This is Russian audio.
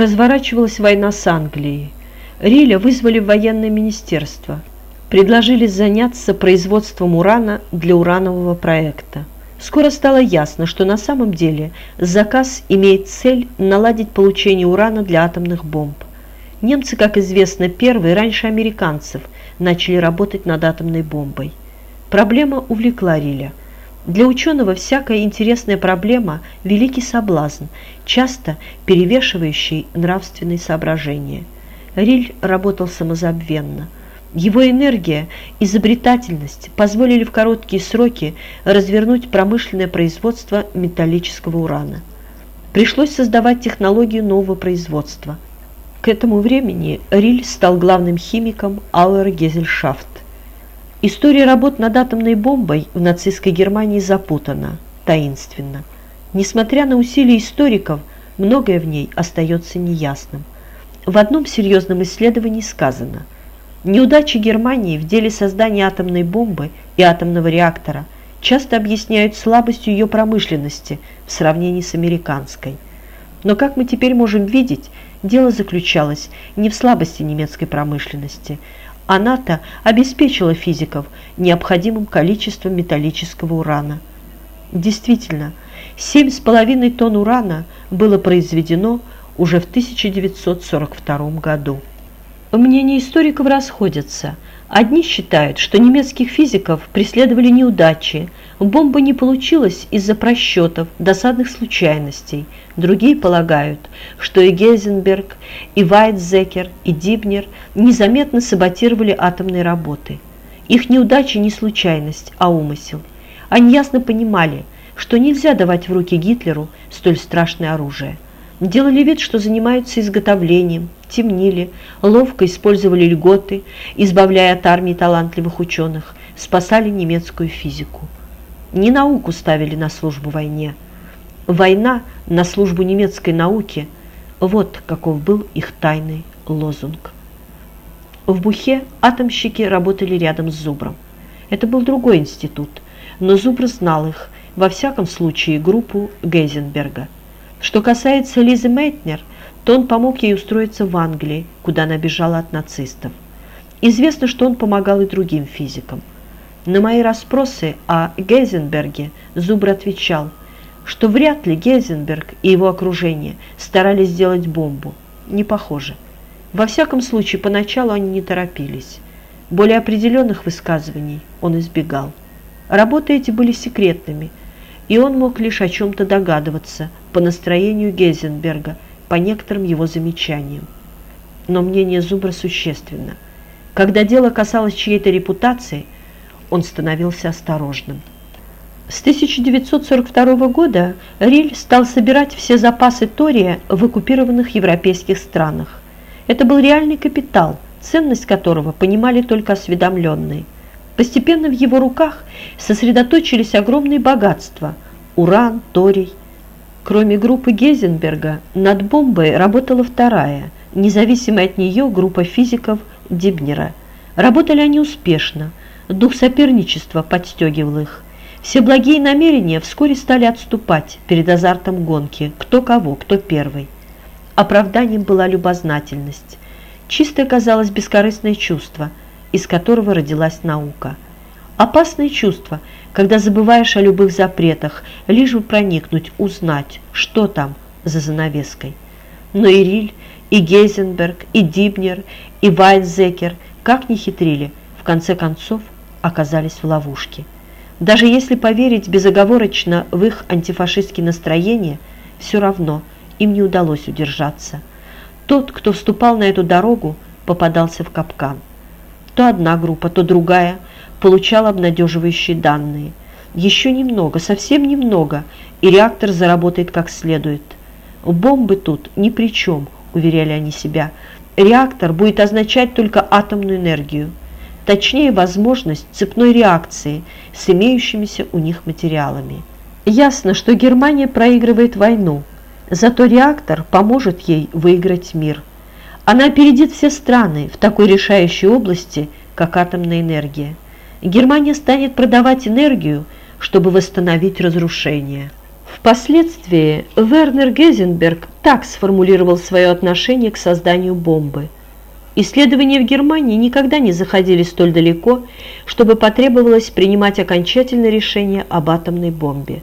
разворачивалась война с Англией. Риля вызвали в военное министерство. Предложили заняться производством урана для уранового проекта. Скоро стало ясно, что на самом деле заказ имеет цель наладить получение урана для атомных бомб. Немцы, как известно, первые, раньше американцев, начали работать над атомной бомбой. Проблема увлекла Риля. Для ученого всякая интересная проблема – великий соблазн, часто перевешивающий нравственные соображения. Риль работал самозабвенно. Его энергия, изобретательность позволили в короткие сроки развернуть промышленное производство металлического урана. Пришлось создавать технологию нового производства. К этому времени Риль стал главным химиком Ауэр Гезельшафт. История работ над атомной бомбой в нацистской Германии запутана, таинственна. Несмотря на усилия историков, многое в ней остается неясным. В одном серьезном исследовании сказано, неудачи Германии в деле создания атомной бомбы и атомного реактора часто объясняют слабостью ее промышленности в сравнении с американской. Но, как мы теперь можем видеть, дело заключалось не в слабости немецкой промышленности, она-то обеспечила физиков необходимым количеством металлического урана. Действительно, 7,5 тонн урана было произведено уже в 1942 году. Мнения историков расходятся. Одни считают, что немецких физиков преследовали неудачи, бомба не получилась из-за просчетов, досадных случайностей. Другие полагают, что и Гейзенберг, и Вайтзекер, и Дибнер незаметно саботировали атомные работы. Их неудача не случайность, а умысел. Они ясно понимали, что нельзя давать в руки Гитлеру столь страшное оружие – делали вид, что занимаются изготовлением, темнили, ловко использовали льготы, избавляя от армии талантливых ученых, спасали немецкую физику. Не науку ставили на службу войне. Война на службу немецкой науке – вот каков был их тайный лозунг. В Бухе атомщики работали рядом с Зубром. Это был другой институт, но Зубр знал их, во всяком случае группу Гейзенберга – что касается Лизы Мейтнер, то он помог ей устроиться в Англии, куда она бежала от нацистов. Известно, что он помогал и другим физикам. На мои расспросы о Гейзенберге Зубр отвечал, что вряд ли Гейзенберг и его окружение старались сделать бомбу. Не похоже. Во всяком случае, поначалу они не торопились. Более определенных высказываний он избегал. Работы эти были секретными, и он мог лишь о чем-то догадываться по настроению Гейзенберга, по некоторым его замечаниям. Но мнение Зубра существенно. Когда дело касалось чьей-то репутации, он становился осторожным. С 1942 года Риль стал собирать все запасы тория в оккупированных европейских странах. Это был реальный капитал, ценность которого понимали только осведомленные – Постепенно в его руках сосредоточились огромные богатства – уран, торий. Кроме группы Гейзенберга, над бомбой работала вторая, независимая от нее группа физиков Дибнера. Работали они успешно, дух соперничества подстегивал их. Все благие намерения вскоре стали отступать перед азартом гонки, кто кого, кто первый. Оправданием была любознательность. Чистое казалось бескорыстное чувство – из которого родилась наука. Опасное чувство, когда забываешь о любых запретах, лишь бы проникнуть, узнать, что там за занавеской. Но и Риль, и Гейзенберг, и Дибнер, и Вайнзекер, как ни хитрили, в конце концов оказались в ловушке. Даже если поверить безоговорочно в их антифашистские настроения, все равно им не удалось удержаться. Тот, кто вступал на эту дорогу, попадался в капкан. То одна группа, то другая получала обнадеживающие данные. Еще немного, совсем немного, и реактор заработает как следует. Бомбы тут ни при чем, уверяли они себя. Реактор будет означать только атомную энергию. Точнее, возможность цепной реакции с имеющимися у них материалами. Ясно, что Германия проигрывает войну, зато реактор поможет ей выиграть мир – она опередит все страны в такой решающей области, как атомная энергия. Германия станет продавать энергию, чтобы восстановить разрушение. Впоследствии Вернер Гезенберг так сформулировал свое отношение к созданию бомбы. Исследования в Германии никогда не заходили столь далеко, чтобы потребовалось принимать окончательное решение об атомной бомбе.